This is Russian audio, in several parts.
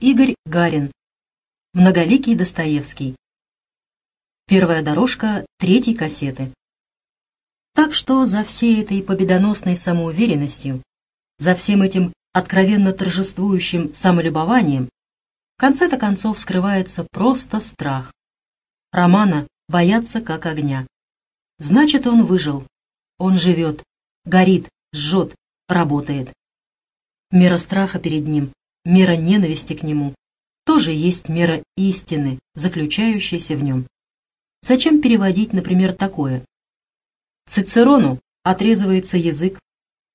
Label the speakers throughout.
Speaker 1: Игорь Гарин. Многоликий Достоевский. Первая дорожка третьей кассеты. Так что за всей этой победоносной самоуверенностью, за всем этим откровенно торжествующим самолюбованием, в конце-то концов скрывается просто страх. Романа боятся как огня. Значит, он выжил. Он живет, горит, жжет, работает. Мера страха перед ним, мера ненависти к нему, тоже есть мера истины, заключающаяся в нем. Зачем переводить, например, такое? Цицерону отрезывается язык,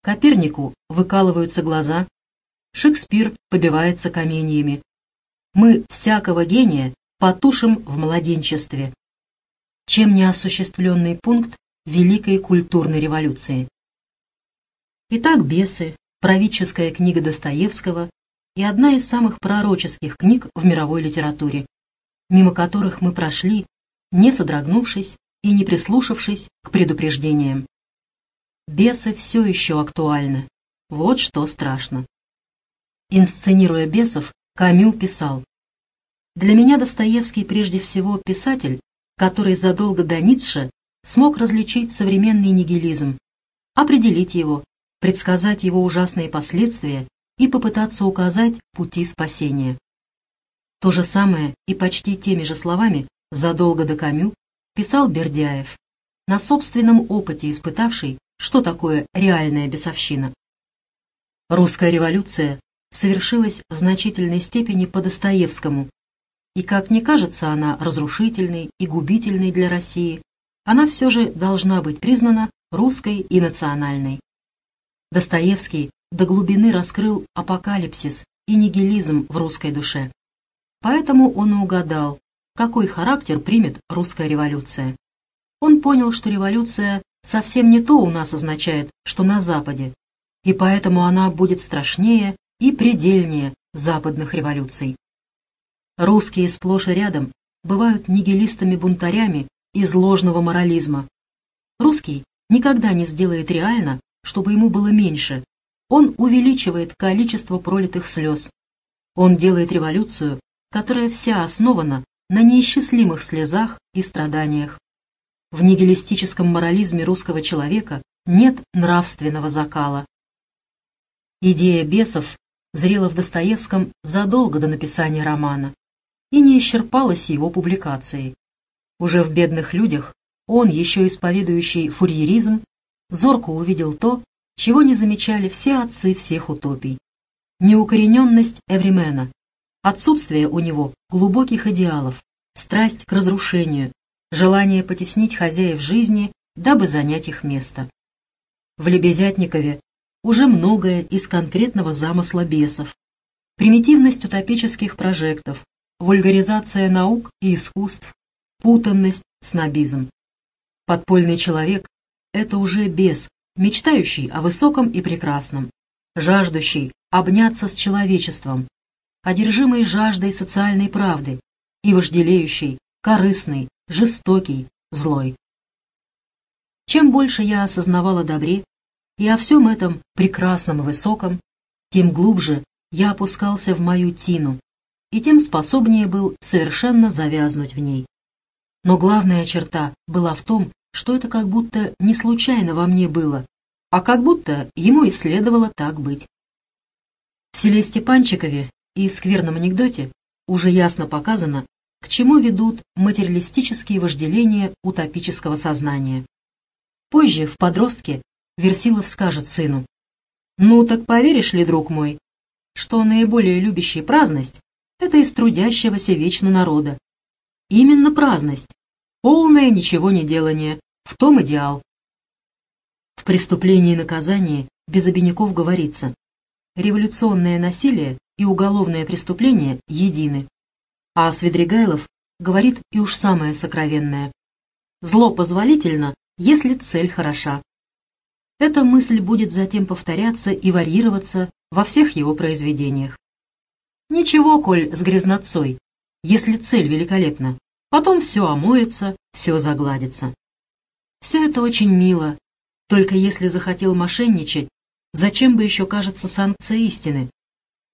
Speaker 1: Копернику выкалываются глаза, Шекспир побивается каменьями. Мы всякого гения потушим в младенчестве. Чем неосуществленный пункт Великой культурной революции? Итак, «Бесы», правительская книга Достоевского и одна из самых пророческих книг в мировой литературе, мимо которых мы прошли, не содрогнувшись и не прислушавшись к предупреждениям. Бесы все еще актуальны. Вот что страшно. Инсценируя бесов, Камю писал «Для меня Достоевский прежде всего писатель, который задолго до Ницше смог различить современный нигилизм, определить его, предсказать его ужасные последствия и попытаться указать пути спасения. То же самое и почти теми же словами задолго до Камю писал Бердяев, на собственном опыте испытавший, что такое реальная бесовщина. Русская революция совершилась в значительной степени по Достоевскому, и как не кажется она разрушительной и губительной для России, она все же должна быть признана русской и национальной. Достоевский до глубины раскрыл апокалипсис и нигилизм в русской душе. Поэтому он и угадал, какой характер примет русская революция. Он понял, что революция совсем не то у нас означает, что на Западе, и поэтому она будет страшнее и предельнее западных революций. Русские сплошь и рядом бывают нигилистами-бунтарями из ложного морализма. Русский никогда не сделает реально, чтобы ему было меньше, он увеличивает количество пролитых слез. Он делает революцию, которая вся основана на неисчислимых слезах и страданиях. В нигилистическом морализме русского человека нет нравственного закала. Идея бесов зрела в Достоевском задолго до написания романа и не исчерпалась его публикацией. Уже в «Бедных людях» он, еще исповедующий фурьеризм, зорко увидел то, чего не замечали все отцы всех утопий. Неукорененность Эвримена, отсутствие у него глубоких идеалов, страсть к разрушению, желание потеснить хозяев жизни, дабы занять их место. В Лебезятникове уже многое из конкретного замысла бесов. Примитивность утопических прожектов, вульгаризация наук и искусств, путанность, снобизм. Подпольный человек — это уже бес, мечтающий о высоком и прекрасном, жаждущий обняться с человечеством, одержимый жаждой социальной правды и вожделеющий, корыстный, жестокий, злой. Чем больше я осознавала добре и о всем этом прекрасном и высоком, тем глубже я опускался в мою тину, и тем способнее был совершенно завязнуть в ней. Но главная черта была в том, что это как будто не случайно во мне было, а как будто ему и следовало так быть. В селе Степанчикове и скверном анекдоте уже ясно показано, к чему ведут материалистические вожделения утопического сознания. Позже, в подростке, Версилов скажет сыну, «Ну так поверишь ли, друг мой, что наиболее любящий праздность — это из трудящегося вечно народа. Именно праздность, полное ничего не делание, в том идеал. В «Преступлении и наказании» без обиняков говорится «Революционное насилие и уголовное преступление едины». А Свидригайлов говорит и уж самое сокровенное «Зло позволительно, если цель хороша». Эта мысль будет затем повторяться и варьироваться во всех его произведениях. Ничего, коль с грязнотцой, если цель великолепна, потом все омоется, все загладится. Все это очень мило, только если захотел мошенничать, зачем бы еще, кажется, санкция истины?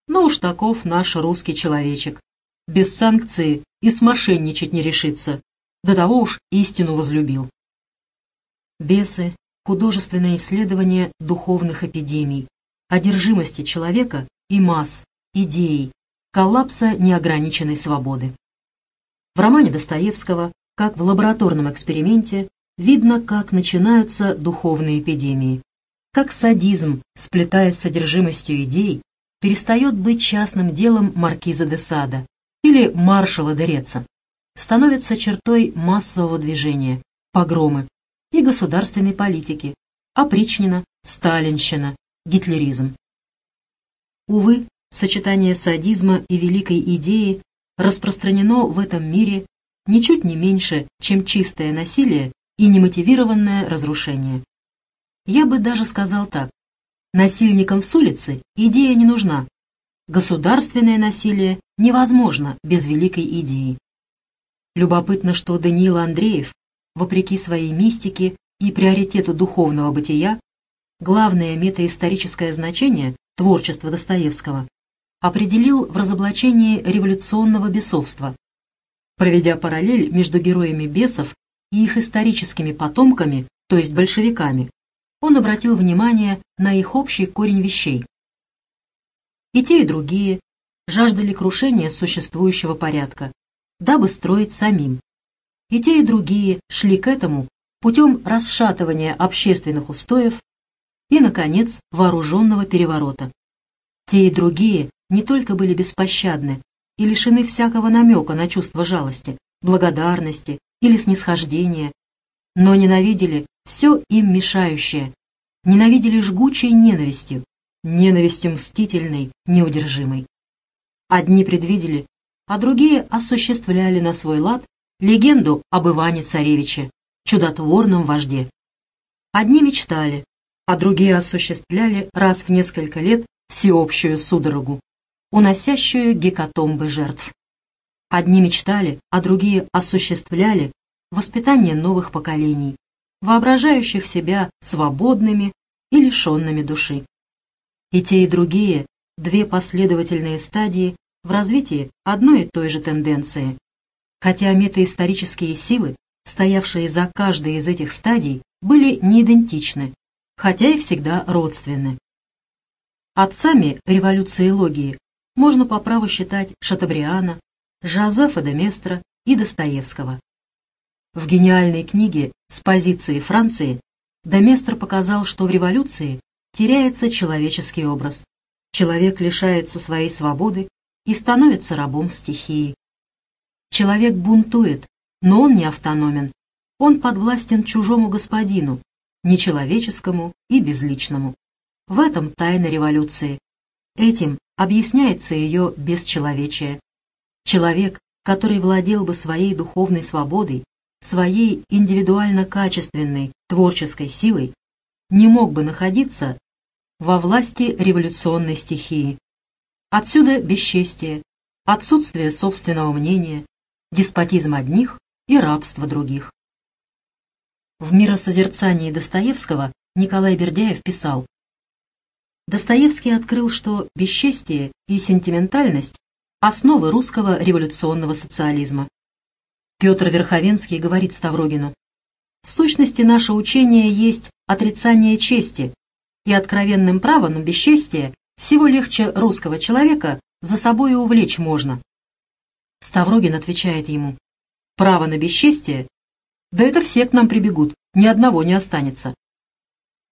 Speaker 1: Но уж таков наш русский человечек. Без санкции и смошенничать не решится. До того уж истину возлюбил. Бесы – художественное исследование духовных эпидемий, одержимости человека и масс, идей, коллапса неограниченной свободы. В романе Достоевского, как в лабораторном эксперименте, видно, как начинаются духовные эпидемии, как садизм, сплетаясь с содержимостью идей, перестает быть частным делом маркиза де Сада или маршала де Реца, становится чертой массового движения, погромы и государственной политики, опричнина, сталинщина, гитлеризм. Увы, сочетание садизма и великой идеи распространено в этом мире ничуть не меньше, чем чистое насилие и немотивированное разрушение. Я бы даже сказал так. Насильникам с улицы идея не нужна. Государственное насилие невозможно без великой идеи. Любопытно, что Даниил Андреев, вопреки своей мистике и приоритету духовного бытия, главное метаисторическое значение творчества Достоевского определил в разоблачении революционного бесовства, проведя параллель между героями бесов и их историческими потомками, то есть большевиками, он обратил внимание на их общий корень вещей. И те, и другие жаждали крушения существующего порядка, дабы строить самим. И те, и другие шли к этому путем расшатывания общественных устоев и, наконец, вооруженного переворота. Те и другие не только были беспощадны и лишены всякого намека на чувство жалости, благодарности или снисхождения, но ненавидели все им мешающее, ненавидели жгучей ненавистью, ненавистью мстительной, неудержимой. Одни предвидели, а другие осуществляли на свой лад легенду об Иване-Царевиче, чудотворном вожде. Одни мечтали, а другие осуществляли раз в несколько лет всеобщую судорогу, уносящую гекатомбы жертв. Одни мечтали, а другие осуществляли воспитание новых поколений, воображающих себя свободными и лишенными души. И те, и другие – две последовательные стадии в развитии одной и той же тенденции. Хотя метаисторические силы, стоявшие за каждой из этих стадий, были не идентичны, хотя и всегда родственны. Отцами революции логии можно по праву считать Шатабриана, Жозефа де Местра и Достоевского. В гениальной книге «С позиции Франции» Деместр показал, что в революции теряется человеческий образ. Человек лишается своей свободы и становится рабом стихии. Человек бунтует, но он не автономен. Он подвластен чужому господину, нечеловеческому и безличному. В этом тайна революции. Этим объясняется ее бесчеловечие. Человек, который владел бы своей духовной свободой, своей индивидуально-качественной творческой силой не мог бы находиться во власти революционной стихии. Отсюда бесчестие, отсутствие собственного мнения, деспотизм одних и рабство других. В миросозерцании Достоевского Николай Бердяев писал Достоевский открыл, что бесчестие и сентиментальность – основы русского революционного социализма. Петр Верховенский говорит Ставрогину, «В сущности, наше учение есть отрицание чести, и откровенным правом на бесчестие всего легче русского человека за собой увлечь можно». Ставрогин отвечает ему, «Право на бесчестие? Да это все к нам прибегут, ни одного не останется».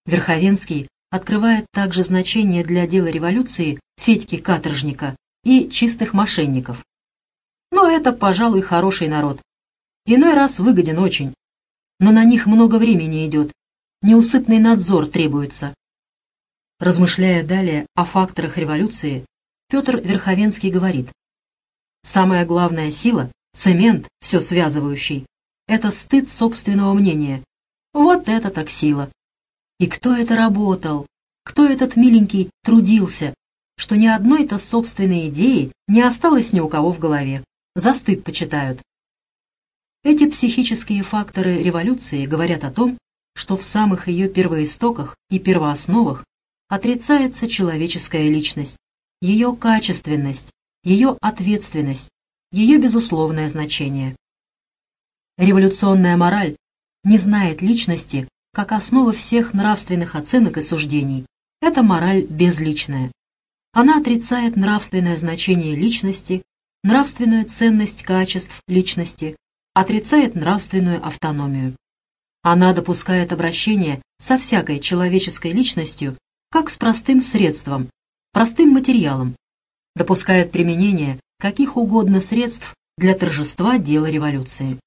Speaker 1: Верховенский открывает также значение для дела революции Федьки Каторжника и чистых мошенников. Но это, пожалуй, хороший народ, Иной раз выгоден очень, но на них много времени идет, неусыпный надзор требуется. Размышляя далее о факторах революции, Петр Верховенский говорит, «Самая главная сила, цемент, все связывающий, это стыд собственного мнения. Вот это так сила! И кто это работал? Кто этот миленький трудился, что ни одной-то собственной идеи не осталось ни у кого в голове? За стыд почитают. Эти психические факторы революции говорят о том, что в самых ее первоистоках и первоосновах отрицается человеческая личность, ее качественность, ее ответственность, ее безусловное значение. Революционная мораль не знает личности как основы всех нравственных оценок и суждений. Это мораль безличная. Она отрицает нравственное значение личности, нравственную ценность качеств личности, отрицает нравственную автономию. Она допускает обращение со всякой человеческой личностью как с простым средством, простым материалом, допускает применение каких угодно средств для торжества дела революции.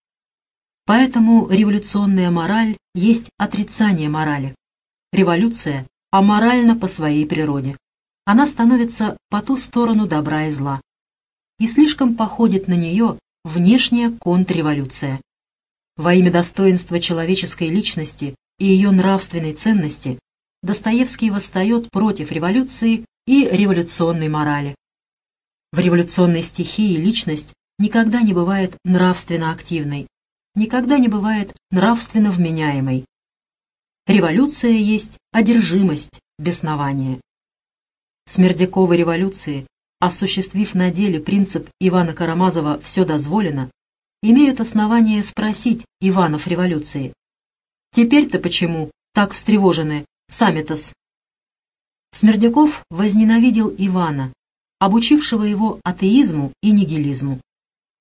Speaker 1: Поэтому революционная мораль есть отрицание морали. Революция аморальна по своей природе. Она становится по ту сторону добра и зла. И слишком походит на нее внешняя контрреволюция. Во имя достоинства человеческой личности и ее нравственной ценности Достоевский восстает против революции и революционной морали. В революционной стихии личность никогда не бывает нравственно активной, никогда не бывает нравственно вменяемой. Революция есть одержимость, беснование. Смердяковой революции, осуществив на деле принцип Ивана Карамазова «все дозволено», имеют основание спросить Иванов революции. Теперь-то почему так встревожены сами-то-с? Смердяков возненавидел Ивана, обучившего его атеизму и нигилизму.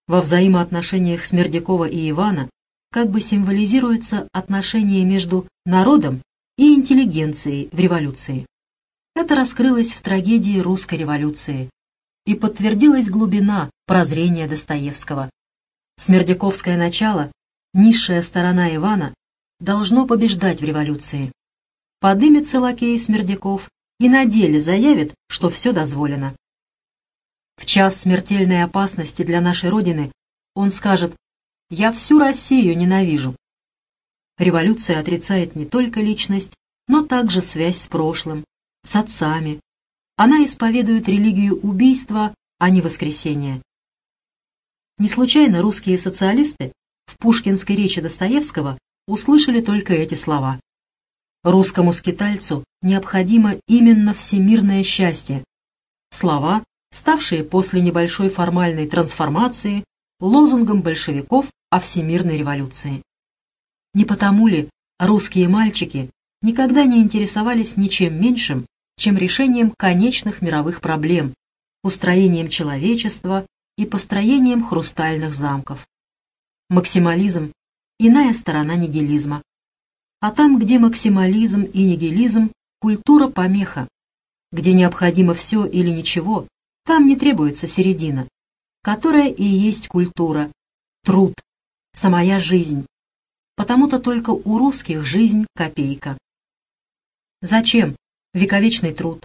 Speaker 1: Во взаимоотношениях Смердякова и Ивана как бы символизируется отношение между народом и интеллигенцией в революции. Это раскрылось в трагедии русской революции и подтвердилась глубина прозрения Достоевского. Смердяковское начало, низшая сторона Ивана, должно побеждать в революции. Подымется лакей Смердяков и на деле заявит, что все дозволено. В час смертельной опасности для нашей Родины он скажет «Я всю Россию ненавижу». Революция отрицает не только личность, но также связь с прошлым, с отцами. Она исповедует религию убийства, а не воскресения. Не случайно русские социалисты в пушкинской речи Достоевского услышали только эти слова. Русскому скитальцу необходимо именно всемирное счастье. Слова, ставшие после небольшой формальной трансформации лозунгом большевиков о всемирной революции. Не потому ли русские мальчики никогда не интересовались ничем меньшим, чем решением конечных мировых проблем, устроением человечества и построением хрустальных замков. Максимализм – иная сторона нигилизма. А там, где максимализм и нигилизм – культура помеха, где необходимо все или ничего, там не требуется середина, которая и есть культура, труд, самая жизнь. Потому-то только у русских жизнь копейка. Зачем вековечный труд,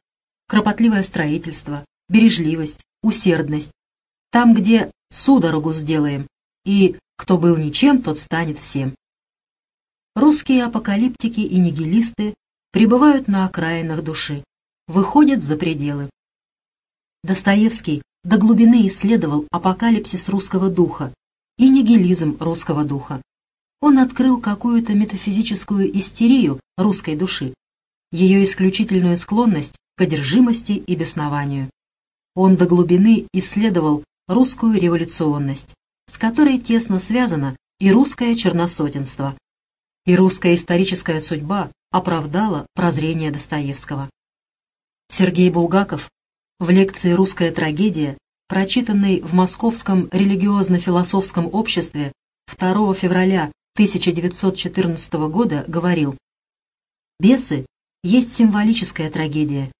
Speaker 1: кропотливое строительство, бережливость, усердность? Там, где судорогу сделаем, и кто был ничем, тот станет всем. Русские апокалиптики и нигилисты пребывают на окраинах души, выходят за пределы. Достоевский до глубины исследовал апокалипсис русского духа и нигилизм русского духа. Он открыл какую-то метафизическую истерию русской души, ее исключительную склонность к одержимости и беснованию. Он до глубины исследовал русскую революционность, с которой тесно связано и русское черносотенство. И русская историческая судьба оправдала прозрение Достоевского. Сергей Булгаков в лекции «Русская трагедия», прочитанной в Московском религиозно-философском обществе 2 февраля 1914 года, говорил «Бесы есть символическая трагедия,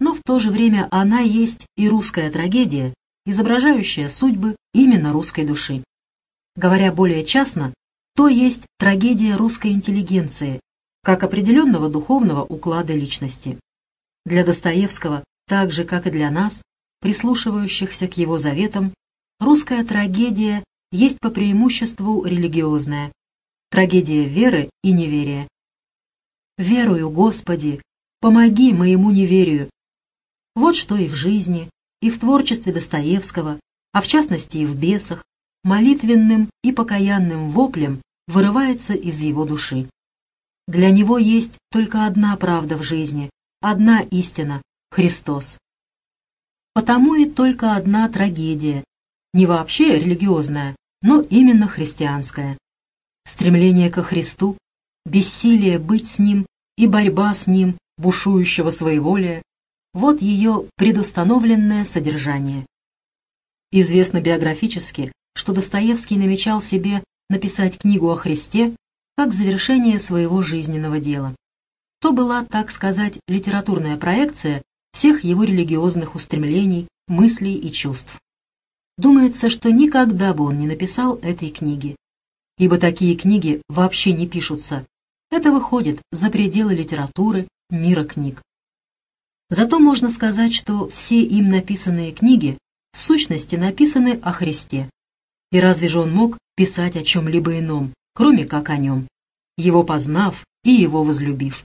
Speaker 1: но в то же время она есть и русская трагедия, изображающая судьбы именно русской души. Говоря более частно, то есть трагедия русской интеллигенции, как определенного духовного уклада личности. Для Достоевского так же, как и для нас, прислушивающихся к его заветам, русская трагедия есть по преимуществу религиозная, трагедия веры и неверия. «Верую, Господи, помоги моему неверию». Вот что и в жизни, и в творчестве Достоевского, а в частности и в «Бесах», молитвенным и покаянным воплем вырывается из его души. Для него есть только одна правда в жизни, одна истина, Христос. потому и только одна трагедия, не вообще религиозная, но именно христианская. Стремление ко Христу, бессилие быть с Ним и борьба с Ним, бушующего своеволия, вот ее предустановленное содержание. Известно биографически, что Достоевский намечал себе написать книгу о Христе как завершение своего жизненного дела. То была, так сказать, литературная проекция всех его религиозных устремлений, мыслей и чувств. Думается, что никогда бы он не написал этой книги, ибо такие книги вообще не пишутся. Это выходит за пределы литературы, мира книг. Зато можно сказать, что все им написанные книги в сущности написаны о Христе. И разве же он мог писать о чем-либо ином, кроме как о нем, его познав и его возлюбив?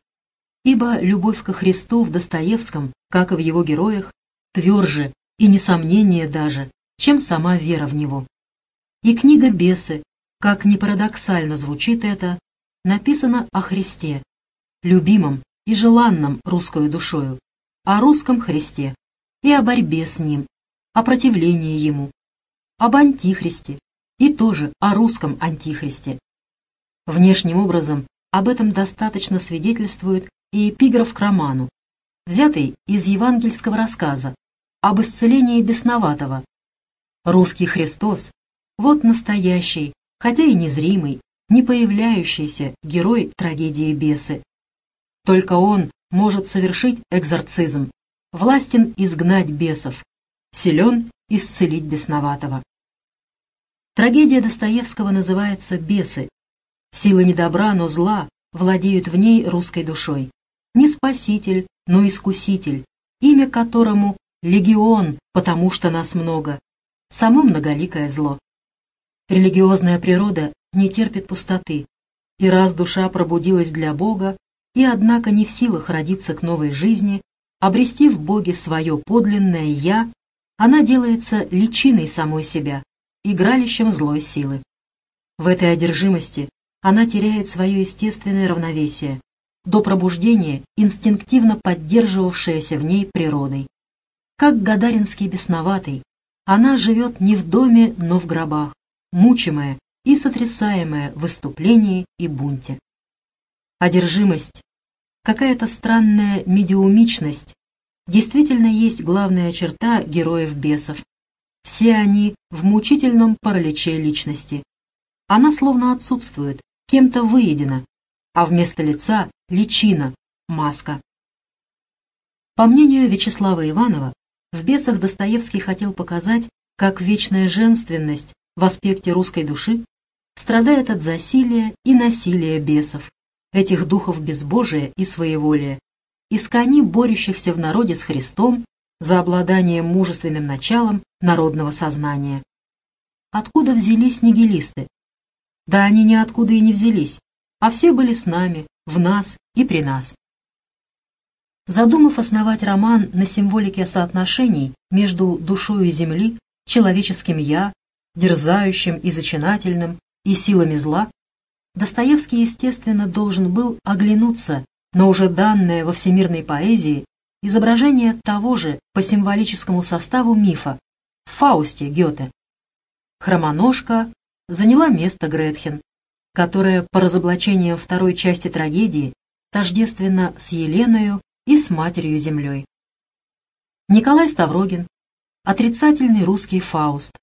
Speaker 1: Ибо любовь ко Христу в Достоевском, как и в его героях, тверже и несомнение даже, чем сама вера в него. И книга «Бесы», как ни парадоксально звучит это, написана о Христе, любимом и желанном русскою душою, о русском Христе и о борьбе с ним, о противлении ему, об антихристе и тоже о русском антихристе. Внешним образом об этом достаточно свидетельствует и эпиграф к роману, взятый из евангельского рассказа об исцелении бесноватого. Русский Христос – вот настоящий, хотя и незримый, не появляющийся герой трагедии бесы. Только он может совершить экзорцизм, властен изгнать бесов, силен исцелить бесноватого. Трагедия Достоевского называется «Бесы». Силы не добра, но зла владеют в ней русской душой. Не спаситель, но искуситель, имя которому «Легион», потому что нас много, само многоликое зло. Религиозная природа не терпит пустоты, и раз душа пробудилась для Бога, и однако не в силах родиться к новой жизни, обрести в Боге свое подлинное «я», она делается личиной самой себя, игралищем злой силы. В этой одержимости она теряет свое естественное равновесие, до пробуждения инстинктивно поддерживавшееся в ней природой. Как Гадаринский бесноватый, она живет не в доме, но в гробах, мучимая и сотрясаемая в выступлении и бунте одержимость, какая-то странная медиумичность действительно есть главная черта героев-бесов. Все они в мучительном параличе личности. Она словно отсутствует, кем-то выедена, а вместо лица — личина, маска. По мнению Вячеслава Иванова, в «Бесах» Достоевский хотел показать, как вечная женственность в аспекте русской души страдает от засилия и насилия бесов этих духов безбожия и своеволия, искони борющихся в народе с Христом за обладание мужественным началом народного сознания. Откуда взялись нигилисты? Да они ниоткуда и не взялись, а все были с нами, в нас и при нас. Задумав основать роман на символике соотношений между душою земли, человеческим «я», дерзающим и зачинательным, и силами зла, Достоевский, естественно, должен был оглянуться на уже данное во всемирной поэзии изображение того же по символическому составу мифа в Фаусте Гёте. Хромоножка заняла место Гретхен, которая по разоблачениям второй части трагедии тождественна с Еленою и с Матерью-Землей. Николай Ставрогин – отрицательный русский Фауст,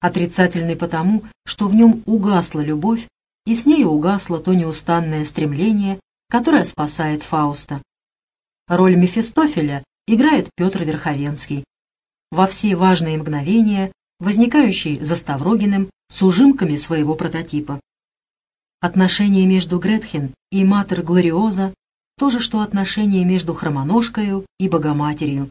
Speaker 1: отрицательный потому, что в нем угасла любовь и с нею угасло то неустанное стремление, которое спасает Фауста. Роль Мефистофеля играет Петр Верховенский. Во все важные мгновения, возникающие за Ставрогиным с ужимками своего прототипа. Отношения между Гретхен и Матер Глориоза то же, что отношения между Хромоножкою и Богоматерью.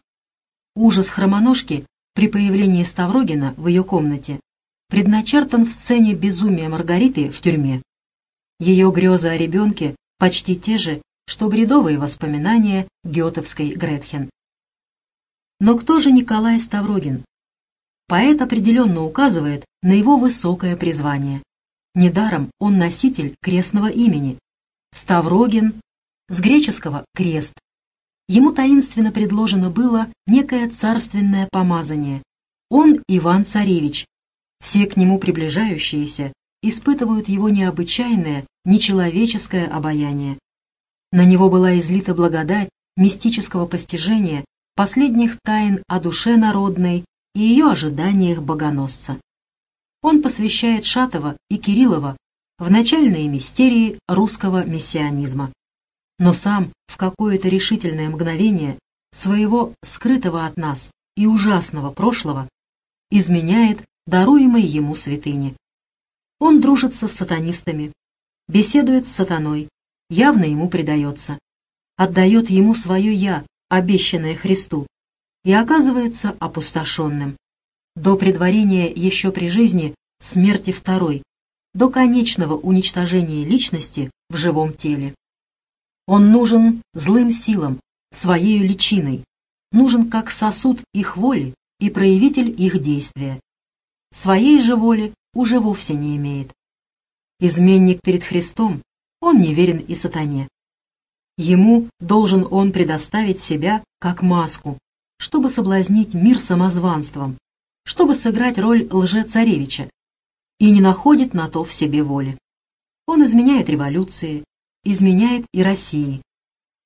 Speaker 1: Ужас Хромоножки при появлении Ставрогина в ее комнате предначертан в сцене безумия Маргариты в тюрьме. Ее грезы о ребенке почти те же, что бредовые воспоминания гетовской Гретхен. Но кто же Николай Ставрогин? Поэт определенно указывает на его высокое призвание. Недаром он носитель крестного имени. Ставрогин, с греческого «крест». Ему таинственно предложено было некое царственное помазание. Он Иван-Царевич. Все к нему приближающиеся испытывают его необычайное, нечеловеческое обаяние. На него была излита благодать мистического постижения последних тайн о душе народной и ее ожиданиях богоносца. Он посвящает Шатова и Кириллова в начальные мистерии русского мессианизма. Но сам в какое-то решительное мгновение своего скрытого от нас и ужасного прошлого изменяет даруемой ему святыни. Он дружится с сатанистами, беседует с сатаной, явно ему предается, отдает ему свое «я», обещанное Христу, и оказывается опустошенным. До предварения еще при жизни смерти второй, до конечного уничтожения личности в живом теле. Он нужен злым силам, своей личиной, нужен как сосуд их воли и проявитель их действия. Своей же воли уже вовсе не имеет. Изменник перед Христом, он не верен и сатане. Ему должен он предоставить себя как маску, чтобы соблазнить мир самозванством, чтобы сыграть роль лже-царевича, и не находит на то в себе воли. Он изменяет революции, изменяет и России.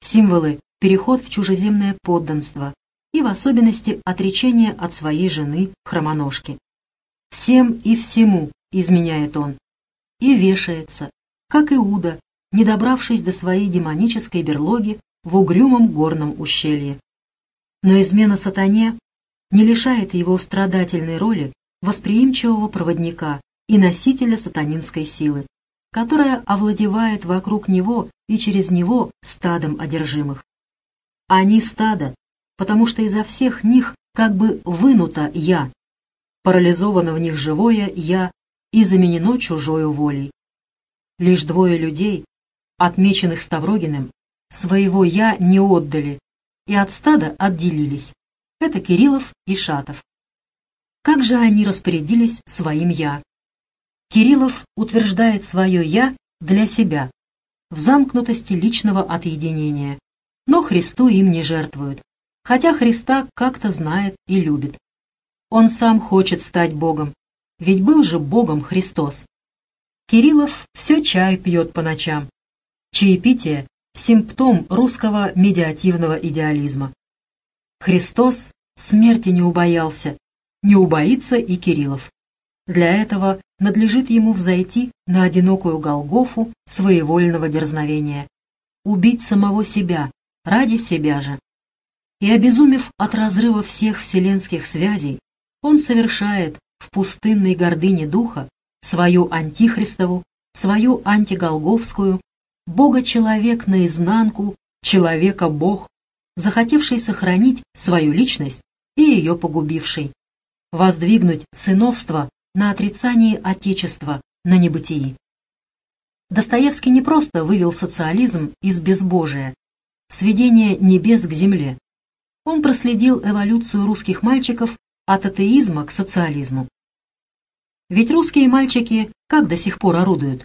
Speaker 1: Символы – переход в чужеземное подданство и в особенности отречение от своей жены хромоножки. Всем и всему изменяет он. И вешается, как Иуда, не добравшись до своей демонической берлоги в угрюмом горном ущелье. Но измена сатане не лишает его страдательной роли восприимчивого проводника и носителя сатанинской силы, которая овладевает вокруг него и через него стадом одержимых. Они стадо, потому что изо всех них как бы вынуто «я», парализовано в них живое «я» и заменено чужою волей. Лишь двое людей, отмеченных Ставрогиным, своего «я» не отдали и от стада отделились. Это Кириллов и Шатов. Как же они распорядились своим «я»? Кириллов утверждает свое «я» для себя, в замкнутости личного отъединения, но Христу им не жертвует, хотя Христа как-то знает и любит. Он сам хочет стать Богом, ведь был же Богом Христос. Кириллов все чай пьет по ночам. Чаепитие – симптом русского медиативного идеализма. Христос смерти не убоялся, не убоится и Кириллов. Для этого надлежит ему взойти на одинокую Голгофу своевольного дерзновения, убить самого себя, ради себя же. И обезумев от разрыва всех вселенских связей, он совершает в пустынной гордыне духа свою антихристову, свою антиголговскую, Бога-человек наизнанку, человека-бог, захотевший сохранить свою личность и ее погубивший, воздвигнуть сыновство на отрицании Отечества, на небытии. Достоевский не просто вывел социализм из безбожия, сведения небес к земле. Он проследил эволюцию русских мальчиков от атеизма к социализму. Ведь русские мальчики как до сих пор орудуют?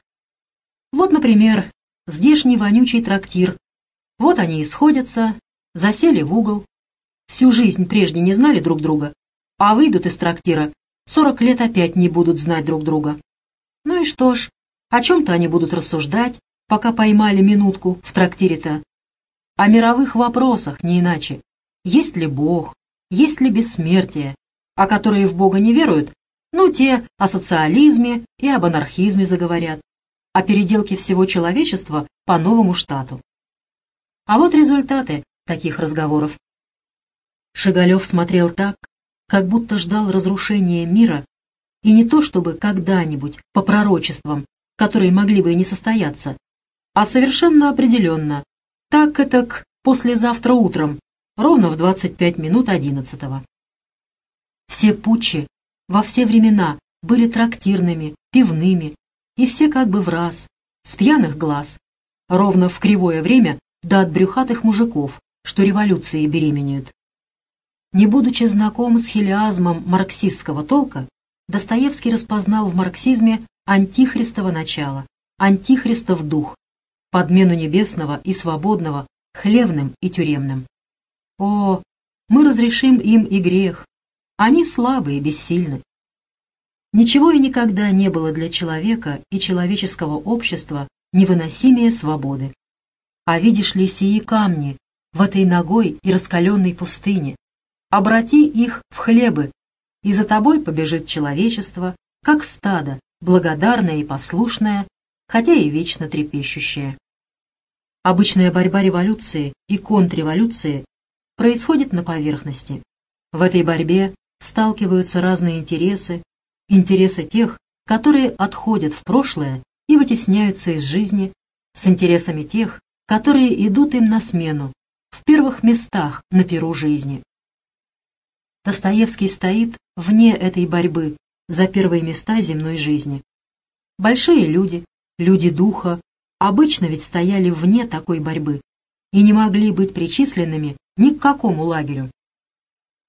Speaker 1: Вот, например, здешний вонючий трактир. Вот они и сходятся, засели в угол. Всю жизнь прежде не знали друг друга, а выйдут из трактира Сорок лет опять не будут знать друг друга. Ну и что ж, о чем-то они будут рассуждать, пока поймали минутку в трактире-то. О мировых вопросах, не иначе. Есть ли Бог, есть ли бессмертие, а которые в Бога не веруют, ну, те о социализме и об анархизме заговорят, о переделке всего человечества по новому штату. А вот результаты таких разговоров. Шигалев смотрел так, как будто ждал разрушения мира, и не то чтобы когда-нибудь по пророчествам, которые могли бы и не состояться, а совершенно определенно, так это к послезавтра утром, ровно в 25 минут одиннадцатого. Все путчи во все времена были трактирными, пивными, и все как бы в раз, с пьяных глаз, ровно в кривое время да от брюхатых мужиков, что революции беременеют. Не будучи знаком с хилиазмом марксистского толка, Достоевский распознал в марксизме антихристово начало, антихристов дух, подмену небесного и свободного хлевным и тюремным. О, мы разрешим им и грех. Они слабы и бессильны. Ничего и никогда не было для человека и человеческого общества невыносимее свободы. А видишь ли сии камни в этой ногой и раскаленной пустыне? Обрати их в хлебы, и за тобой побежит человечество, как стадо, благодарное и послушное, хотя и вечно трепещущее. Обычная борьба революции и контрреволюции происходит на поверхности. В этой борьбе сталкиваются разные интересы, интересы тех, которые отходят в прошлое и вытесняются из жизни, с интересами тех, которые идут им на смену, в первых местах на перу жизни. Достоевский стоит вне этой борьбы за первые места земной жизни. Большие люди, люди духа, обычно ведь стояли вне такой борьбы и не могли быть причисленными ни к какому лагерю.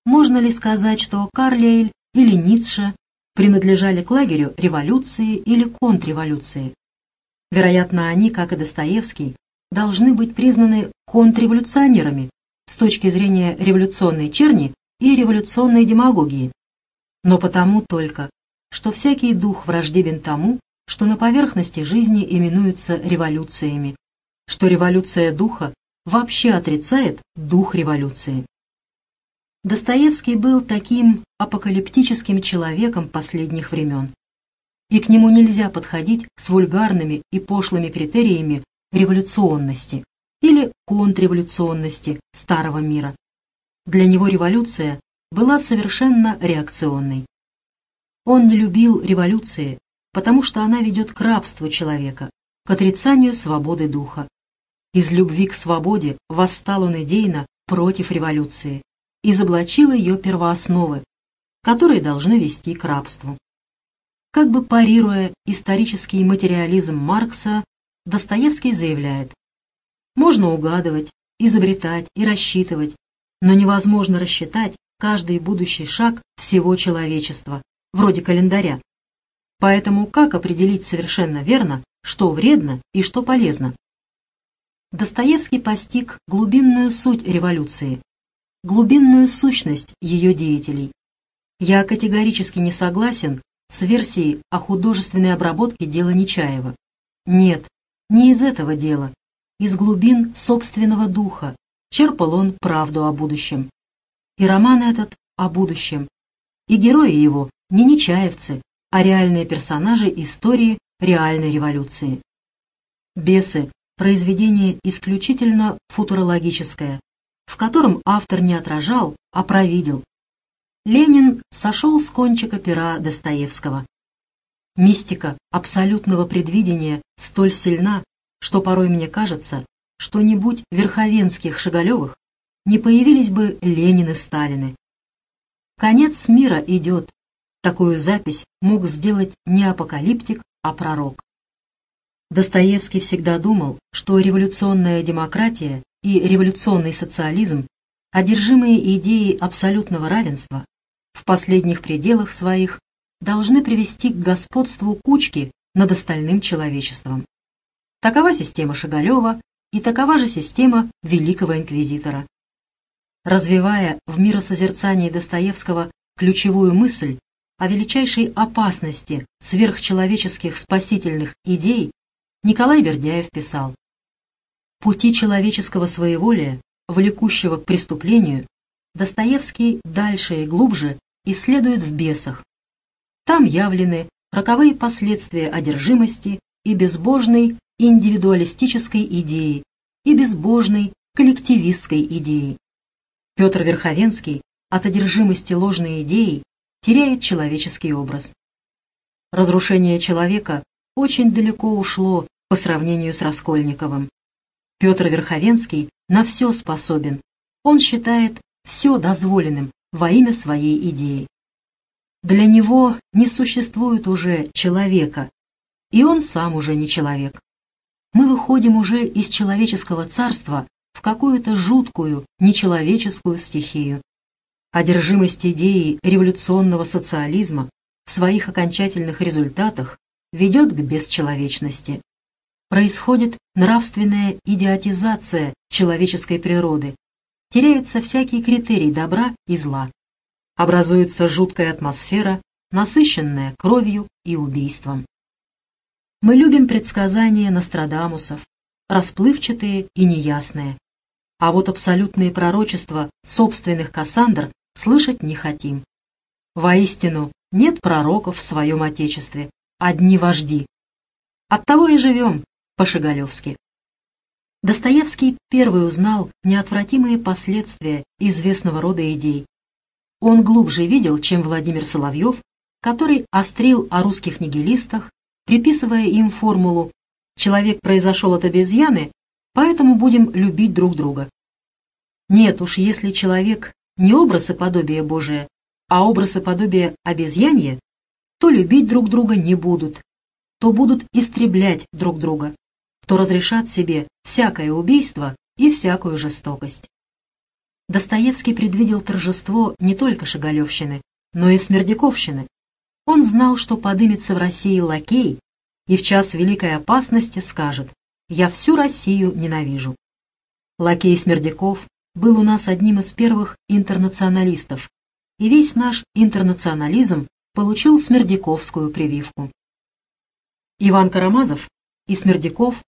Speaker 1: Можно ли сказать, что Карлейль или Ницше принадлежали к лагерю революции или контрреволюции? Вероятно, они, как и Достоевский, должны быть признаны контрреволюционерами с точки зрения революционной черни и революционной демагогии, но потому только, что всякий дух враждебен тому, что на поверхности жизни именуются революциями, что революция духа вообще отрицает дух революции. Достоевский был таким апокалиптическим человеком последних времен, и к нему нельзя подходить с вульгарными и пошлыми критериями революционности или контрреволюционности старого мира. Для него революция была совершенно реакционной. Он не любил революции, потому что она ведет к рабству человека, к отрицанию свободы духа. Из любви к свободе восстал он идейно против революции и заблочил ее первоосновы, которые должны вести к рабству. Как бы парируя исторический материализм Маркса, Достоевский заявляет, можно угадывать, изобретать и рассчитывать, но невозможно рассчитать каждый будущий шаг всего человечества, вроде календаря. Поэтому как определить совершенно верно, что вредно и что полезно? Достоевский постиг глубинную суть революции, глубинную сущность ее деятелей. Я категорически не согласен с версией о художественной обработке дела Нечаева. Нет, не из этого дела, из глубин собственного духа черпал он правду о будущем. И роман этот о будущем. И герои его не нечаевцы, а реальные персонажи истории реальной революции. «Бесы» — произведение исключительно футурологическое, в котором автор не отражал, а провидел. Ленин сошел с кончика пера Достоевского. Мистика абсолютного предвидения столь сильна, что порой мне кажется, что не будь Верховенских Шагалевых, не появились бы Ленин и Сталины. Конец мира идет, Такую запись мог сделать не апокалиптик, а пророк. Достоевский всегда думал, что революционная демократия и революционный социализм, одержимые идеей абсолютного равенства, в последних пределах своих должны привести к господству кучки над остальным человечеством. Такова система Шагалева и такова же система Великого Инквизитора. Развивая в миросозерцании Достоевского ключевую мысль о величайшей опасности сверхчеловеческих спасительных идей Николай Бердяев писал «Пути человеческого своеволия, влекущего к преступлению, Достоевский дальше и глубже исследует в «Бесах». Там явлены роковые последствия одержимости и безбожной индивидуалистической идеи и безбожной коллективистской идеи. Петр Верховенский от одержимости ложной идеей теряет человеческий образ. Разрушение человека очень далеко ушло по сравнению с Раскольниковым. Петр Верховенский на все способен. Он считает все дозволенным во имя своей идеи. Для него не существует уже человека, и он сам уже не человек. Мы выходим уже из человеческого царства в какую-то жуткую, нечеловеческую стихию. Одержимость идеей революционного социализма в своих окончательных результатах ведет к бесчеловечности. Происходит нравственная идиотизация человеческой природы, теряется всякий критерий добра и зла. Образуется жуткая атмосфера, насыщенная кровью и убийством. Мы любим предсказания Нострадамусов, расплывчатые и неясные. А вот абсолютные пророчества собственных Кассандр слышать не хотим. Воистину, нет пророков в своем Отечестве, одни вожди. Оттого и живем по-шигалевски. Достоевский первый узнал неотвратимые последствия известного рода идей. Он глубже видел, чем Владимир Соловьев, который острил о русских нигилистах, приписывая им формулу «человек произошел от обезьяны, поэтому будем любить друг друга». Нет уж, если человек не образ и подобие Божие, а образ и подобие обезьянье, то любить друг друга не будут, то будут истреблять друг друга то разрешат себе всякое убийство и всякую жестокость. Достоевский предвидел торжество не только Шагалевщины, но и Смердяковщины. Он знал, что подымется в России лакей и в час великой опасности скажет «Я всю Россию ненавижу». Лакей Смердяков был у нас одним из первых интернационалистов, и весь наш интернационализм получил смердяковскую прививку. Иван Карамазов и Смердяков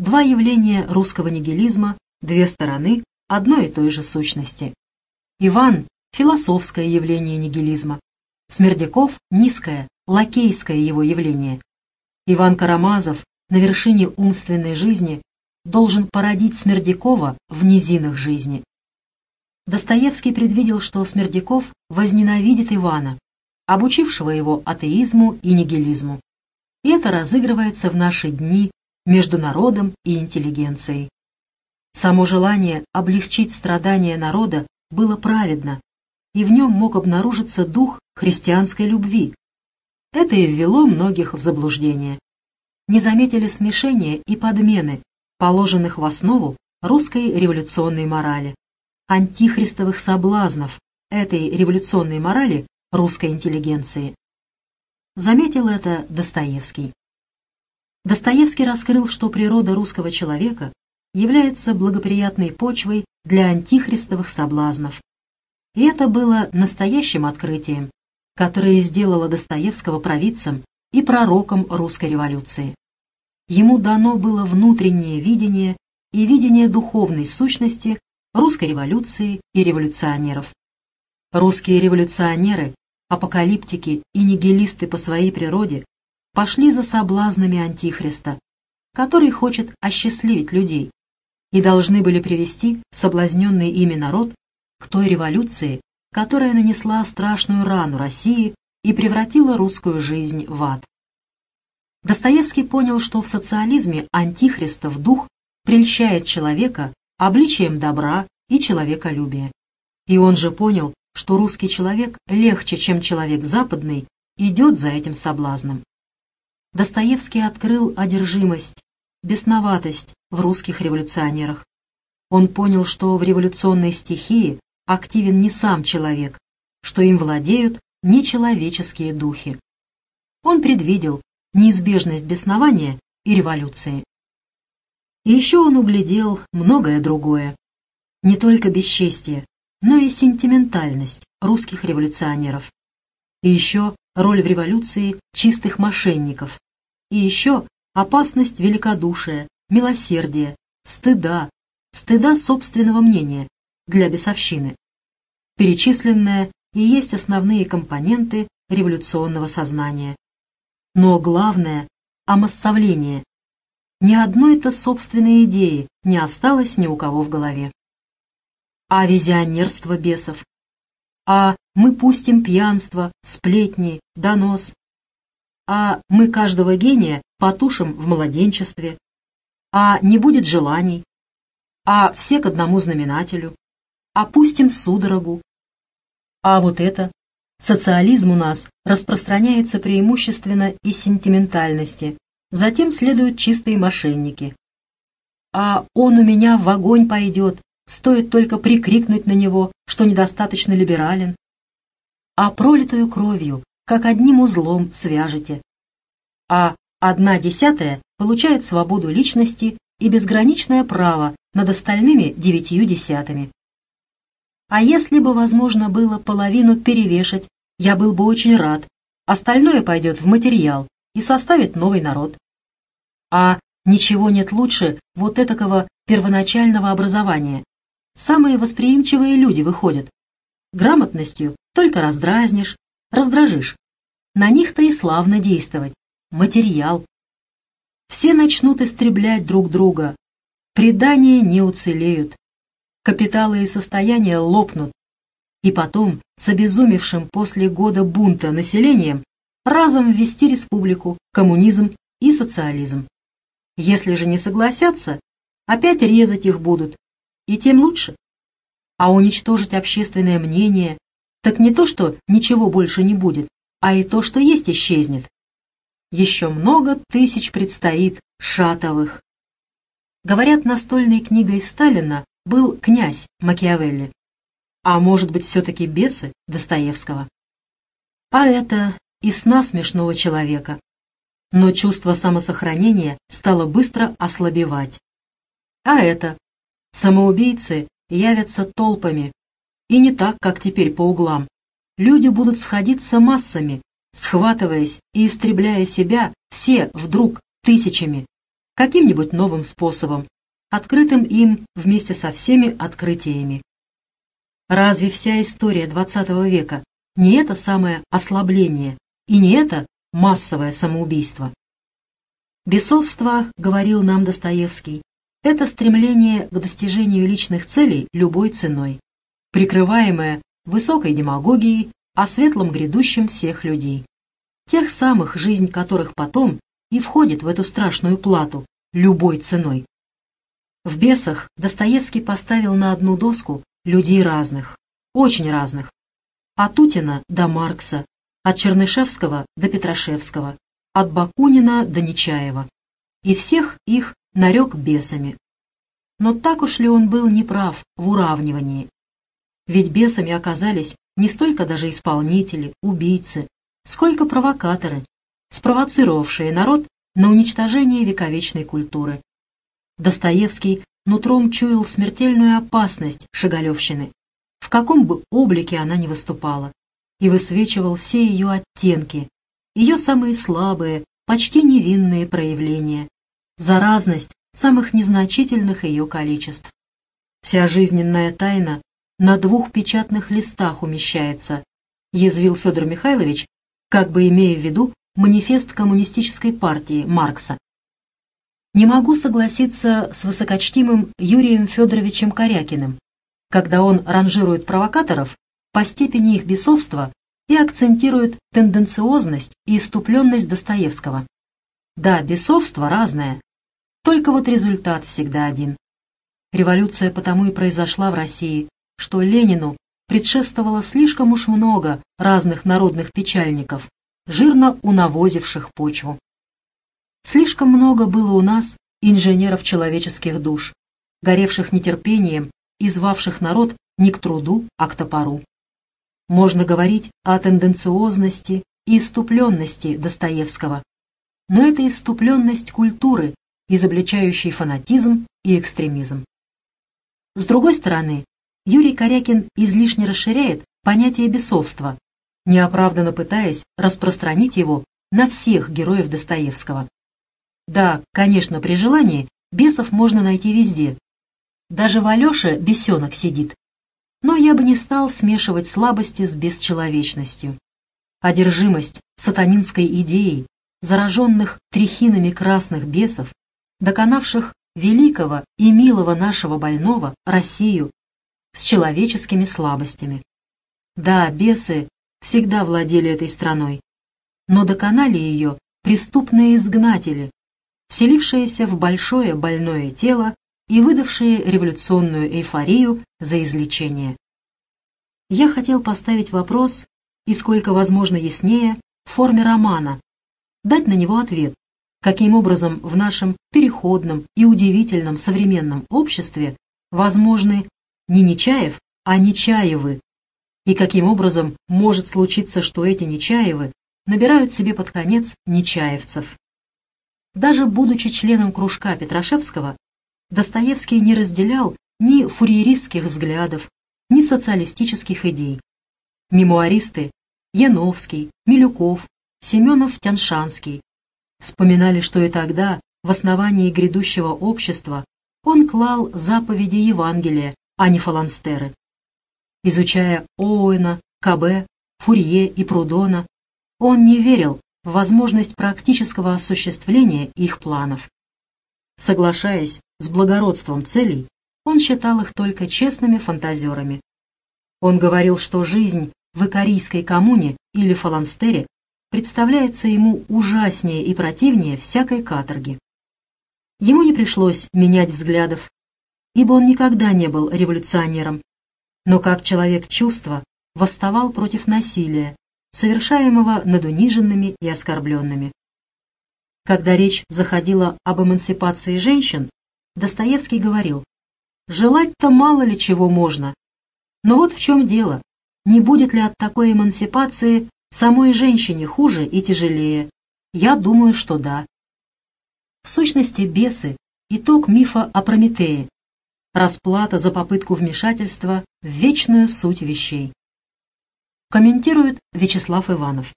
Speaker 1: Два явления русского нигилизма, две стороны одной и той же сущности. Иван – философское явление нигилизма. Смердяков – низкое, лакейское его явление. Иван Карамазов на вершине умственной жизни должен породить Смердякова в низинах жизни. Достоевский предвидел, что Смердяков возненавидит Ивана, обучившего его атеизму и нигилизму. И это разыгрывается в наши дни между народом и интеллигенцией. Само желание облегчить страдания народа было праведно, и в нем мог обнаружиться дух христианской любви. Это и ввело многих в заблуждение. Не заметили смешения и подмены, положенных в основу русской революционной морали, антихристовых соблазнов этой революционной морали русской интеллигенции. Заметил это Достоевский. Достоевский раскрыл, что природа русского человека является благоприятной почвой для антихристовых соблазнов. И это было настоящим открытием, которое сделало Достоевского провидцем и пророком русской революции. Ему дано было внутреннее видение и видение духовной сущности русской революции и революционеров. Русские революционеры, апокалиптики и нигилисты по своей природе пошли за соблазнами Антихриста, который хочет осчастливить людей, и должны были привести соблазненный ими народ к той революции, которая нанесла страшную рану России и превратила русскую жизнь в ад. Достоевский понял, что в социализме антихристов дух прельщает человека обличием добра и человеколюбия. И он же понял, что русский человек легче, чем человек западный, идет за этим соблазном. Достоевский открыл одержимость, бесноватость в русских революционерах. Он понял, что в революционной стихии активен не сам человек, что им владеют нечеловеческие духи. Он предвидел неизбежность беснования и революции. И еще он углядел многое другое. Не только бесчестие, но и сентиментальность русских революционеров. И еще роль в революции чистых мошенников. И еще опасность великодушия, милосердия, стыда, стыда собственного мнения для бесовщины. Перечисленное и есть основные компоненты революционного сознания. Но главное – омассовление. Ни одной-то собственной идеи не осталось ни у кого в голове. А визионерство бесов, а мы пустим пьянство, сплетни, донос, а мы каждого гения потушим в младенчестве, а не будет желаний, а все к одному знаменателю, опустим судорогу. А вот это, социализм у нас распространяется преимущественно из сентиментальности, затем следуют чистые мошенники. А он у меня в огонь пойдет, стоит только прикрикнуть на него, что недостаточно либерален. А пролитую кровью, как одним узлом, свяжете. А одна десятая получает свободу личности и безграничное право над остальными девятью десятыми. А если бы возможно было половину перевешать, я был бы очень рад. Остальное пойдет в материал и составит новый народ. А ничего нет лучше вот этакого первоначального образования. Самые восприимчивые люди выходят. Грамотностью только раздразнишь, раздражишь. На них-то и славно действовать. Материал. Все начнут истреблять друг друга. Предания не уцелеют капиталы и состояния лопнут. И потом, с обезумевшим после года бунта населением, разом ввести республику, коммунизм и социализм. Если же не согласятся, опять резать их будут, и тем лучше. А уничтожить общественное мнение, так не то, что ничего больше не будет, а и то, что есть, исчезнет. Еще много тысяч предстоит шатовых. Говорят, настольной книгой Сталина был князь Макиавелли. А может быть, все-таки бесы Достоевского? А это и сна смешного человека. Но чувство самосохранения стало быстро ослабевать. А это самоубийцы явятся толпами. И не так, как теперь по углам. Люди будут сходиться массами, схватываясь и истребляя себя все вдруг тысячами, каким-нибудь новым способом, открытым им вместе со всеми открытиями. Разве вся история XX века не это самое ослабление и не это массовое самоубийство? Бесовство, говорил нам Достоевский, это стремление к достижению личных целей любой ценой, прикрываемое высокой демагогией о светлом грядущем всех людей, тех самых, жизнь которых потом и входит в эту страшную плату любой ценой. В «Бесах» Достоевский поставил на одну доску людей разных, очень разных. От Утина до Маркса, от Чернышевского до Петрашевского, от Бакунина до Нечаева. И всех их нарек бесами. Но так уж ли он был неправ в уравнивании? Ведь бесами оказались не столько даже исполнители, убийцы, сколько провокаторы, спровоцировавшие народ на уничтожение вековечной культуры. Достоевский нутром чуял смертельную опасность Шагалевщины, в каком бы облике она ни выступала, и высвечивал все ее оттенки, ее самые слабые, почти невинные проявления, заразность самых незначительных ее количеств. Вся жизненная тайна на двух печатных листах умещается, язвил Федор Михайлович, как бы имея в виду манифест коммунистической партии Маркса не могу согласиться с высокочтимым Юрием Федоровичем Корякиным, когда он ранжирует провокаторов по степени их бесовства и акцентирует тенденциозность и иступленность Достоевского. Да, бесовство разное, только вот результат всегда один. Революция потому и произошла в России, что Ленину предшествовало слишком уж много разных народных печальников, жирно унавозивших почву. Слишком много было у нас инженеров человеческих душ, горевших нетерпением и звавших народ не к труду, а к топору. Можно говорить о тенденциозности и иступленности Достоевского, но это иступленность культуры, изобличающей фанатизм и экстремизм. С другой стороны, Юрий Корякин излишне расширяет понятие бесовства, неоправданно пытаясь распространить его на всех героев Достоевского. Да, конечно, при желании бесов можно найти везде. Даже в Алёше бесенок сидит. Но я бы не стал смешивать слабости с бесчеловечностью. Одержимость сатанинской идеей, зараженных трихинами красных бесов, доконавших великого и милого нашего больного, Россию, с человеческими слабостями. Да, бесы всегда владели этой страной, но доконали ее преступные изгнатели, вселившиеся в большое больное тело и выдавшие революционную эйфорию за излечение. Я хотел поставить вопрос, и сколько возможно яснее, в форме романа, дать на него ответ, каким образом в нашем переходном и удивительном современном обществе возможны не Нечаев, а Нечаевы, и каким образом может случиться, что эти Нечаевы набирают себе под конец Нечаевцев. Даже будучи членом кружка Петрашевского, Достоевский не разделял ни фурьеристских взглядов, ни социалистических идей. Мемуаристы Яновский, Милюков, Семенов-Тяншанский вспоминали, что и тогда, в основании грядущего общества, он клал заповеди Евангелия, а не фаланстеры. Изучая Оуэна, КБ, Фурье и Прудона, он не верил возможность практического осуществления их планов. Соглашаясь с благородством целей, он считал их только честными фантазерами. Он говорил, что жизнь в Икарийской коммуне или Фаланстере представляется ему ужаснее и противнее всякой каторги. Ему не пришлось менять взглядов, ибо он никогда не был революционером, но как человек чувства восставал против насилия, совершаемого над униженными и оскорбленными. Когда речь заходила об эмансипации женщин, Достоевский говорил, «Желать-то мало ли чего можно. Но вот в чем дело. Не будет ли от такой эмансипации самой женщине хуже и тяжелее? Я думаю, что да. В сущности, бесы – итог мифа о Прометее, расплата за попытку вмешательства в вечную суть вещей. Комментирует Вячеслав Иванов.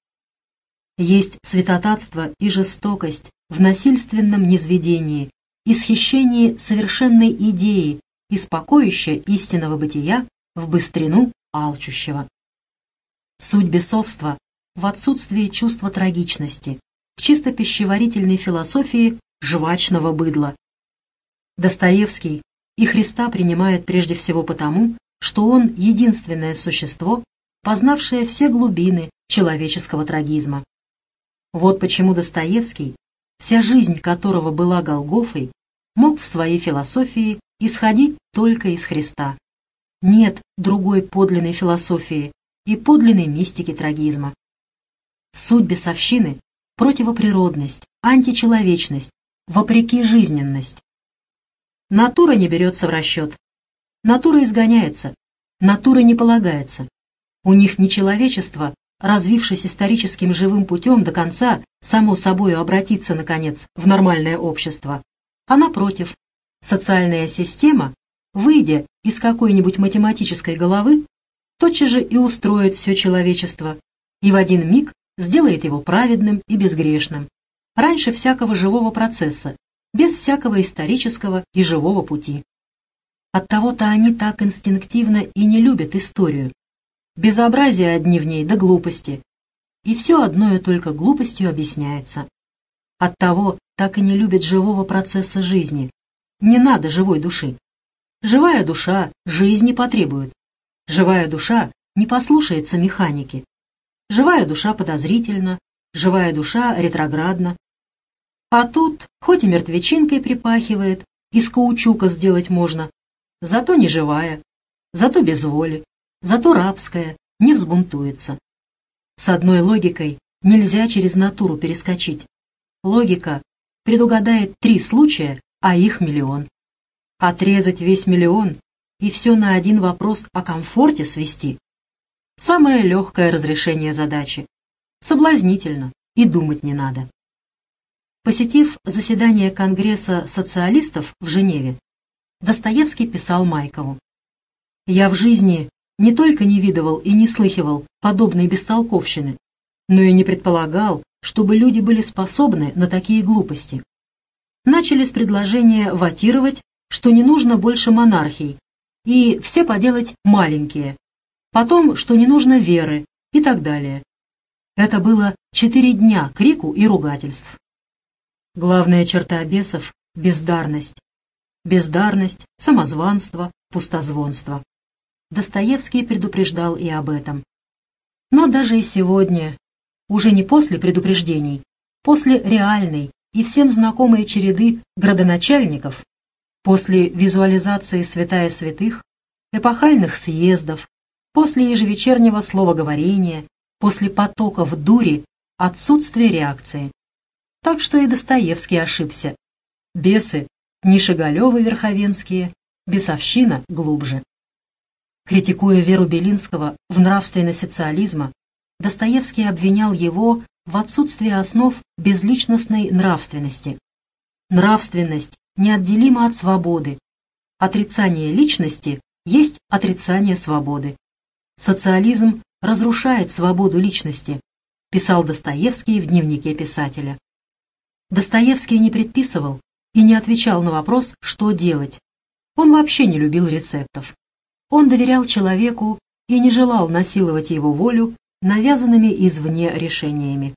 Speaker 1: Есть святотатство и жестокость в насильственном низведении, исхищении совершенной идеи, испокоища истинного бытия в быстрину алчущего. Суть бесовства в отсутствии чувства трагичности, в чисто пищеварительной философии жвачного быдла. Достоевский и Христа принимает прежде всего потому, что он единственное существо, познавшее все глубины человеческого трагизма. Вот почему Достоевский, вся жизнь которого была Голгофой, мог в своей философии исходить только из Христа. Нет другой подлинной философии и подлинной мистики трагизма. Суть бесовщины – противоприродность, античеловечность, вопреки жизненность. Натура не берется в расчет. Натура изгоняется, натура не полагается. У них не человечество, развившись историческим живым путем до конца, само собою обратиться, наконец, в нормальное общество, а напротив, социальная система, выйдя из какой-нибудь математической головы, тотчас же и устроит все человечество, и в один миг сделает его праведным и безгрешным, раньше всякого живого процесса, без всякого исторического и живого пути. Оттого-то они так инстинктивно и не любят историю. Безобразие одни в ней да глупости. И все одно и только глупостью объясняется. Оттого так и не любят живого процесса жизни. Не надо живой души. Живая душа жизни потребует. Живая душа не послушается механики. Живая душа подозрительна, живая душа ретроградна. А тут хоть и мертвечинкой припахивает, из каучука сделать можно, зато не живая, зато без воли, зато рабская, не взбунтуется. С одной логикой нельзя через натуру перескочить. Логика предугадает три случая, а их миллион. Отрезать весь миллион и все на один вопрос о комфорте свести – самое легкое разрешение задачи. Соблазнительно и думать не надо. Посетив заседание Конгресса социалистов в Женеве, Достоевский писал Майкову. «Я в жизни не только не видывал и не слыхивал подобной бестолковщины, но и не предполагал, чтобы люди были способны на такие глупости. Начали с предложения ватировать что не нужно больше монархий, и все поделать маленькие, потом, что не нужно веры и так далее. Это было четыре дня крику и ругательств. Главная черта бесов — бездарность. Бездарность, самозванство, пустозвонство. Достоевский предупреждал и об этом. Но даже и сегодня, уже не после предупреждений, после реальной и всем знакомой череды градоначальников, После визуализации святая святых, эпохальных съездов, после ежевечернего словоговорения, после потоков дури, отсутствие реакции. Так что и Достоевский ошибся. Бесы, не Шигалевы верховенские, бесовщина глубже. Критикуя Веру Белинского в нравственность социализма, Достоевский обвинял его в отсутствии основ безличностной нравственности. Нравственность неотделимо от свободы. Отрицание личности есть отрицание свободы. Социализм разрушает свободу личности, писал Достоевский в дневнике писателя. Достоевский не предписывал и не отвечал на вопрос, что делать. Он вообще не любил рецептов. Он доверял человеку и не желал насиловать его волю навязанными извне решениями.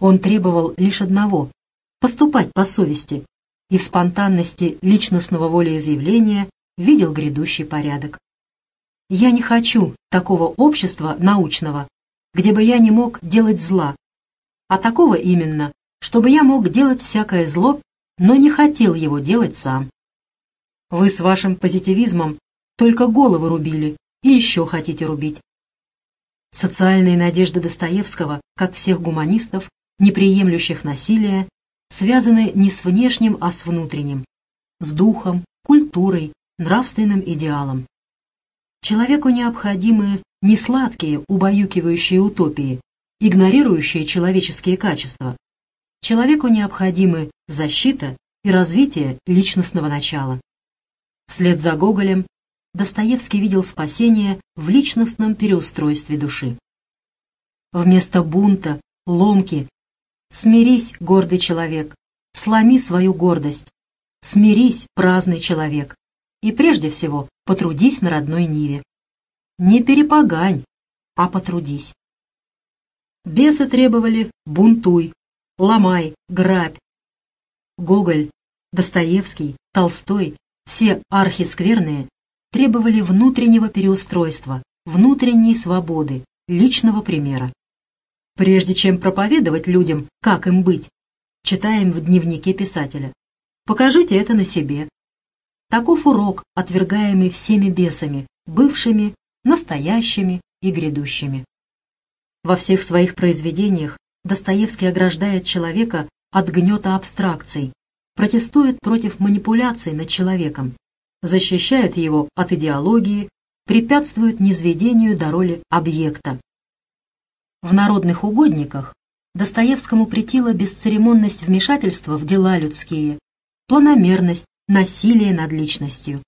Speaker 1: Он требовал лишь одного – поступать по совести, и в спонтанности личностного волеизъявления видел грядущий порядок. Я не хочу такого общества научного, где бы я не мог делать зла, а такого именно, чтобы я мог делать всякое зло, но не хотел его делать сам. Вы с вашим позитивизмом только головы рубили и еще хотите рубить. Социальные надежды Достоевского, как всех гуманистов, не приемлющих насилия, связаны не с внешним, а с внутренним, с духом, культурой, нравственным идеалом. Человеку необходимы не сладкие, убаюкивающие утопии, игнорирующие человеческие качества. Человеку необходимы защита и развитие личностного начала. Вслед за Гоголем Достоевский видел спасение в личностном переустройстве души. Вместо бунта, ломки, смирись, гордый человек, сломи свою гордость, смирись, праздный человек, и прежде всего потрудись на родной ниве. Не перепогань, а потрудись. Бесы требовали «бунтуй», «ломай», «грабь». Гоголь, Достоевский, Толстой, все архискверные требовали внутреннего переустройства, внутренней свободы, личного примера. Прежде чем проповедовать людям, как им быть, читаем в дневнике писателя. Покажите это на себе. Таков урок, отвергаемый всеми бесами, бывшими, настоящими и грядущими. Во всех своих произведениях Достоевский ограждает человека от гнета абстракций, протестует против манипуляций над человеком, защищает его от идеологии, препятствует низведению до роли объекта. В «Народных угодниках» Достоевскому претила бесцеремонность вмешательства в дела людские, планомерность, насилие над личностью.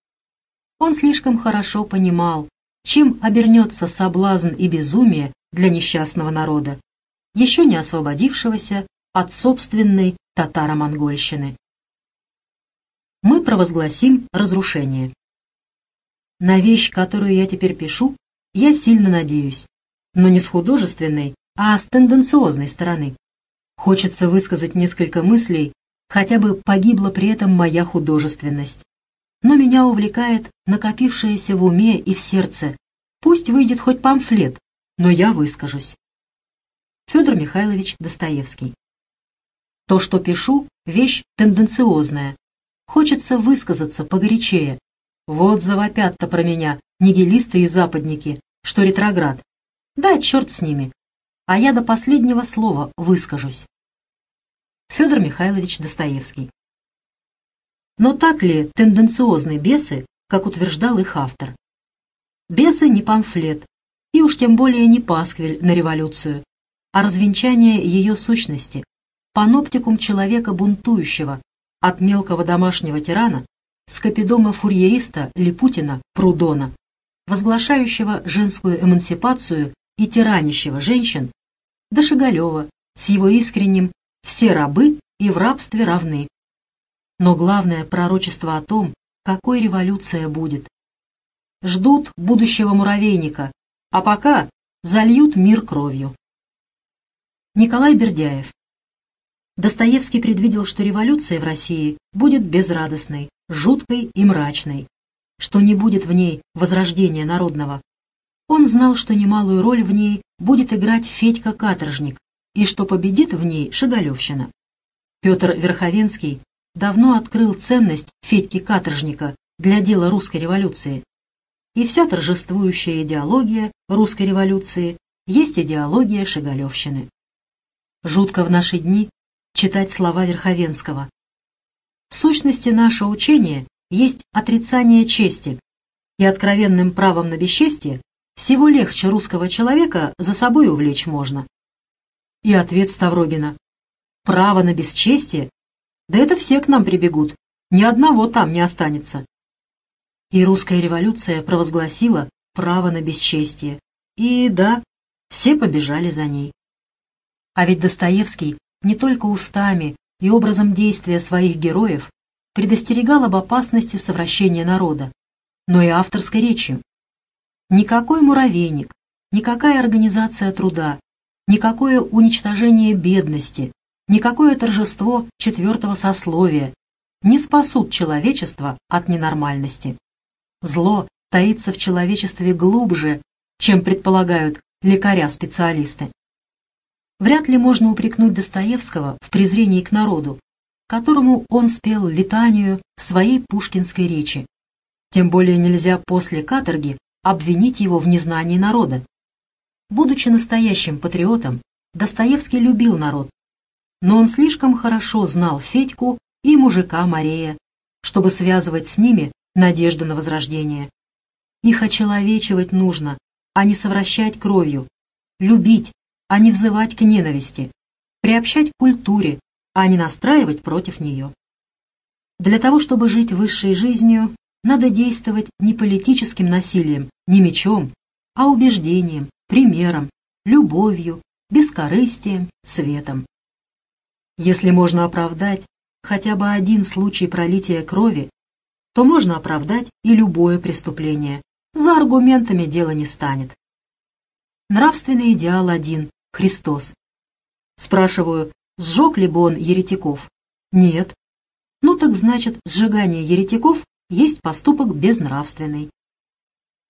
Speaker 1: Он слишком хорошо понимал, чем обернется соблазн и безумие для несчастного народа, еще не освободившегося от собственной татаро-монгольщины. Мы провозгласим разрушение. На вещь, которую я теперь пишу, я сильно надеюсь, но не с художественной, а с тенденциозной стороны. Хочется высказать несколько мыслей, хотя бы погибла при этом моя художественность. Но меня увлекает накопившееся в уме и в сердце. Пусть выйдет хоть памфлет, но я выскажусь. Федор Михайлович Достоевский. То, что пишу, вещь тенденциозная. Хочется высказаться погорячее. Вот завопят-то про меня нигилисты и западники, что ретроград. Да, черт с ними. А я до последнего слова выскажусь. Федор Михайлович Достоевский. Но так ли тенденциозны бесы, как утверждал их автор? Бесы не памфлет, и уж тем более не пасквиль на революцию, а развенчание ее сущности, паноптикум человека бунтующего, от мелкого домашнего тирана, скопидома фурьериста Липутина Прудона, возглашающего женскую эмансипацию и тиранящего женщин, до Шигалева с его искренним «все рабы и в рабстве равны». Но главное пророчество о том, какой революция будет. Ждут будущего муравейника, а пока зальют мир кровью. Николай Бердяев Достоевский предвидел, что революция в России будет безрадостной, жуткой и мрачной, что не будет в ней возрождения народного, он знал, что немалую роль в ней будет играть Федька Каторжник и что победит в ней Шигалевщина. Петр Верховенский давно открыл ценность Федьки Каторжника для дела русской революции. И вся торжествующая идеология русской революции есть идеология Шигалевщины. Жутко в наши дни читать слова Верховенского. В сущности, наше учение есть отрицание чести, и откровенным правом на бесчестие всего легче русского человека за собой увлечь можно. И ответ Ставрогина. Право на бесчестие? Да это все к нам прибегут. Ни одного там не останется. И русская революция провозгласила право на бесчестие. И да, все побежали за ней. А ведь Достоевский не только устами и образом действия своих героев предостерегал об опасности совращения народа, но и авторской речью. Никакой муравейник, никакая организация труда, никакое уничтожение бедности, никакое торжество четвертого сословия не спасут человечество от ненормальности. Зло таится в человечестве глубже, чем предполагают лекаря-специалисты. Вряд ли можно упрекнуть Достоевского в презрении к народу, которому он спел летанию в своей пушкинской речи. Тем более нельзя после каторги обвинить его в незнании народа. Будучи настоящим патриотом, Достоевский любил народ, но он слишком хорошо знал Федьку и мужика Марея, чтобы связывать с ними надежду на возрождение. Их очеловечивать нужно, а не совращать кровью, любить, а не взывать к ненависти, приобщать к культуре, а не настраивать против нее. Для того, чтобы жить высшей жизнью, надо действовать не политическим насилием, не мечом, а убеждением, примером, любовью, бескорыстием, светом. Если можно оправдать хотя бы один случай пролития крови, то можно оправдать и любое преступление. За аргументами дело не станет. Нравственный идеал один Христос. Спрашиваю, сжег ли бы он еретиков? Нет. Ну так значит, сжигание еретиков есть поступок безнравственный.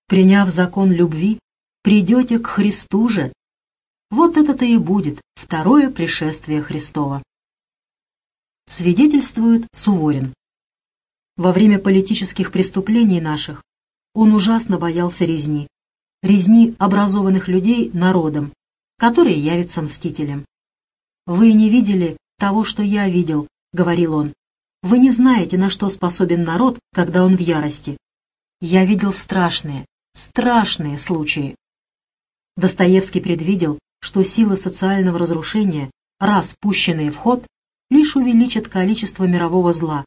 Speaker 1: Приняв закон любви, придете к Христу же. Вот это-то и будет второе пришествие Христова. Свидетельствует Суворин. Во время политических преступлений наших он ужасно боялся резни. Резни образованных людей народом, который явится мстителем. «Вы не видели того, что я видел», — говорил он. «Вы не знаете, на что способен народ, когда он в ярости. Я видел страшные, страшные случаи». Достоевский предвидел, что силы социального разрушения, раз пущенные в ход, лишь увеличат количество мирового зла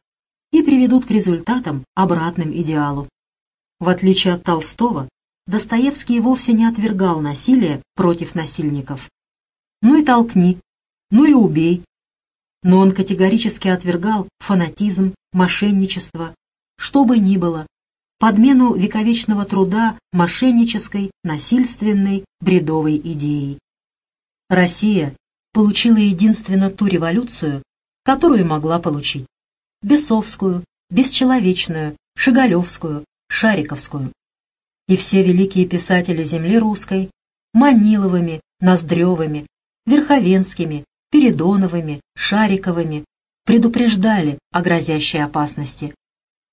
Speaker 1: и приведут к результатам, обратным идеалу. В отличие от Толстого, Достоевский вовсе не отвергал насилие против насильников. Ну и толкни, ну и убей. Но он категорически отвергал фанатизм, мошенничество, что бы ни было, подмену вековечного труда мошеннической, насильственной, бредовой идеей. Россия получила единственно ту революцию, которую могла получить. Бесовскую, бесчеловечную, Шигалевскую, Шариковскую и все великие писатели земли русской Маниловыми, Ноздревыми, Верховенскими, Передоновыми, Шариковыми предупреждали о грозящей опасности.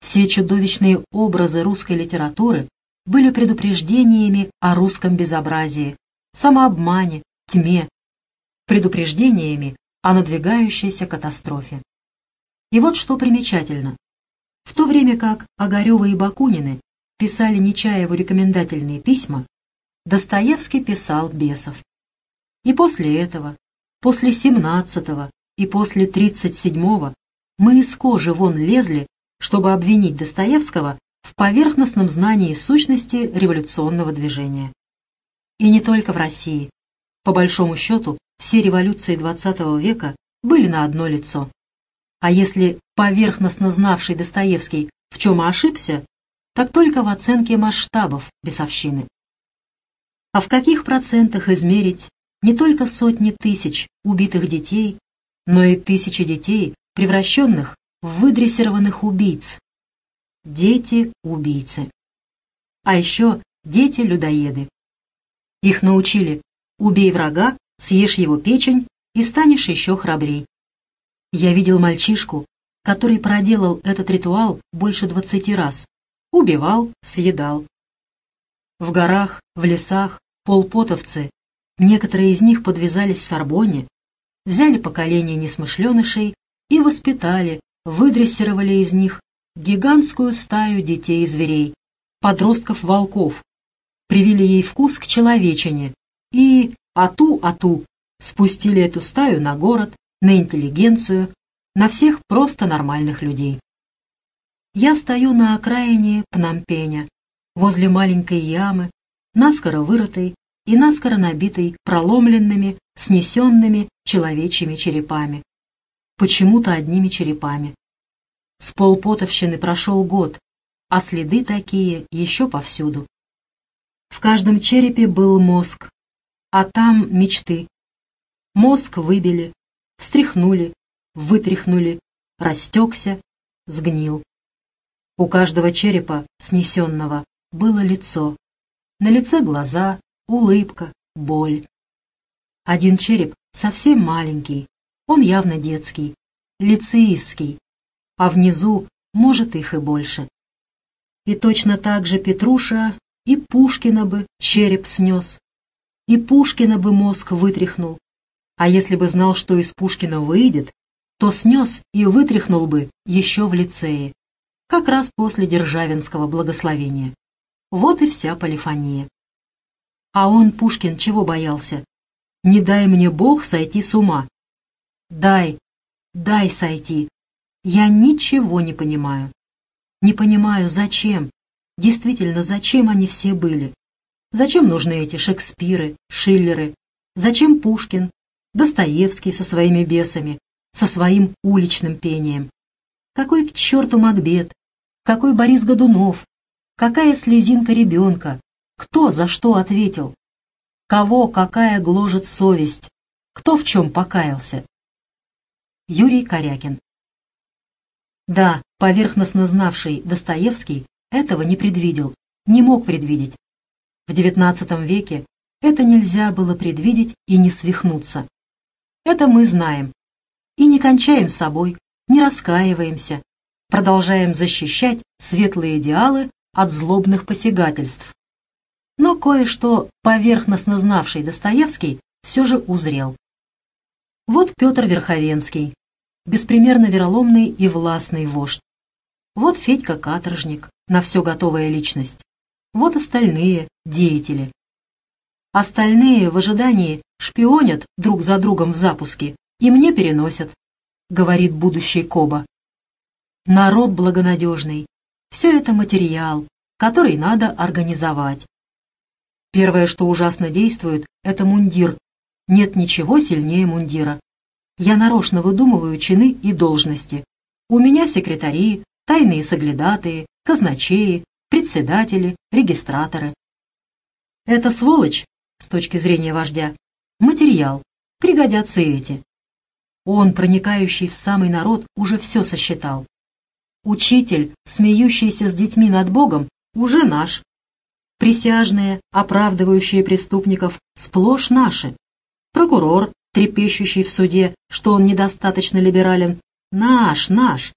Speaker 1: Все чудовищные образы русской литературы были предупреждениями о русском безобразии, самообмане, тьме, предупреждениями о надвигающейся катастрофе. И вот что примечательно. В то время как Огарева и Бакунины писали Нечаеву рекомендательные письма, Достоевский писал Бесов. И после этого, после 17-го и после 37-го мы из кожи вон лезли, чтобы обвинить Достоевского в поверхностном знании сущности революционного движения. И не только в России. По большому счету, все революции XX века были на одно лицо. А если поверхностно знавший Достоевский в чем ошибся, так только в оценке масштабов бесовщины. А в каких процентах измерить не только сотни тысяч убитых детей, но и тысячи детей, превращенных в выдрессированных убийц? Дети-убийцы. А еще дети-людоеды. Их научили «убей врага, съешь его печень и станешь еще храбрей». Я видел мальчишку, который проделал этот ритуал больше двадцати раз, убивал, съедал. В горах, в лесах, полпотовцы, некоторые из них подвязались в Сорбонне, взяли поколение несмышленышей и воспитали, выдрессировали из них гигантскую стаю детей и зверей, подростков-волков, привили ей вкус к человечине и, ату-ату, спустили эту стаю на город, на интеллигенцию, на всех просто нормальных людей. Я стою на окраине Пномпеня, возле маленькой ямы, наскоро вырытой и наскоро набитой проломленными, снесенными человечьими черепами. Почему-то одними черепами. С полпотовщины прошел год, а следы такие еще повсюду. В каждом черепе был мозг, а там мечты. Мозг выбили, встряхнули, вытряхнули, растекся, сгнил. У каждого черепа, снесенного, было лицо. На лице глаза, улыбка, боль. Один череп совсем маленький, он явно детский, лицеистский, а внизу, может, их и больше. И точно так же Петруша и Пушкина бы череп снес, и Пушкина бы мозг вытряхнул. А если бы знал, что из Пушкина выйдет, то снес и вытряхнул бы еще в лицее, как раз после Державинского благословения. Вот и вся полифония. А он, Пушкин, чего боялся? Не дай мне Бог сойти с ума. Дай, дай сойти. Я ничего не понимаю. Не понимаю, зачем, действительно, зачем они все были. Зачем нужны эти Шекспиры, Шиллеры? Зачем Пушкин, Достоевский со своими бесами, со своим уличным пением? Какой к черту Макбет? Какой Борис Годунов? Какая слезинка ребенка? Кто за что ответил? Кого какая гложет совесть? Кто в чем покаялся? Юрий Корякин Да, поверхностно знавший Достоевский этого не предвидел, не мог предвидеть. В XIX веке это нельзя было предвидеть и не свихнуться. Это мы знаем. И не кончаем с собой, не раскаиваемся, продолжаем защищать светлые идеалы от злобных посягательств. Но кое-что поверхностно знавший Достоевский все же узрел. Вот Петр Верховенский, беспримерно вероломный и властный вождь. Вот Федька Каторжник, на все готовая личность. Вот остальные деятели. Остальные в ожидании шпионят друг за другом в запуске и мне переносят, говорит будущий Коба. Народ благонадежный. Все это материал, который надо организовать. Первое, что ужасно действует, это мундир. Нет ничего сильнее мундира. Я нарочно выдумываю чины и должности. У меня секретари, тайные соглядатые, казначеи, председатели, регистраторы. Это сволочь, с точки зрения вождя, материал, пригодятся и эти. Он, проникающий в самый народ, уже все сосчитал. Учитель, смеющийся с детьми над Богом, уже наш. Присяжные, оправдывающие преступников, сплошь наши. Прокурор, трепещущий в суде, что он недостаточно либерален, наш, наш.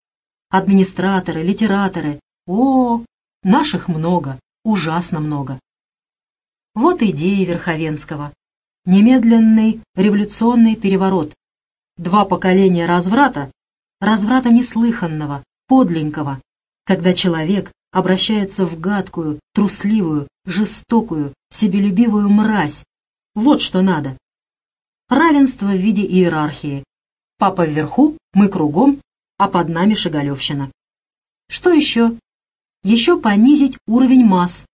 Speaker 1: Администраторы, литераторы, о, наших много, ужасно много. Вот идея Верховенского. Немедленный революционный переворот. Два поколения разврата, разврата неслыханного, подленького, когда человек обращается в гадкую, трусливую, жестокую, себелюбивую мразь. Вот что надо. Равенство в виде иерархии. Папа вверху, мы кругом, а под нами Шигалевщина. Что еще? еще понизить уровень масс.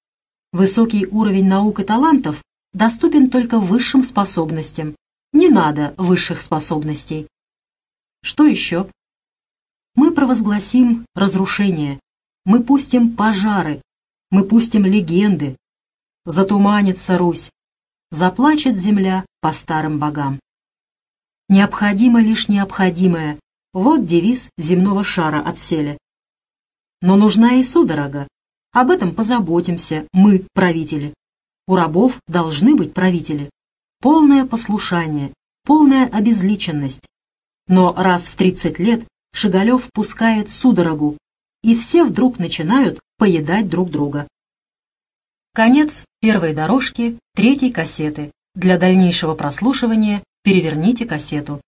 Speaker 1: Высокий уровень наук и талантов доступен только высшим способностям. Не надо высших способностей. Что еще? Мы провозгласим разрушение. Мы пустим пожары. Мы пустим легенды. Затуманится Русь. Заплачет земля по старым богам. Необходимо лишь необходимое. Вот девиз земного шара отселя. Но нужна и судорога. Об этом позаботимся мы, правители. У рабов должны быть правители. Полное послушание, полная обезличенность. Но раз в 30 лет Шигалев пускает судорогу, и все вдруг начинают поедать друг друга. Конец первой дорожки третьей кассеты. Для дальнейшего прослушивания переверните кассету.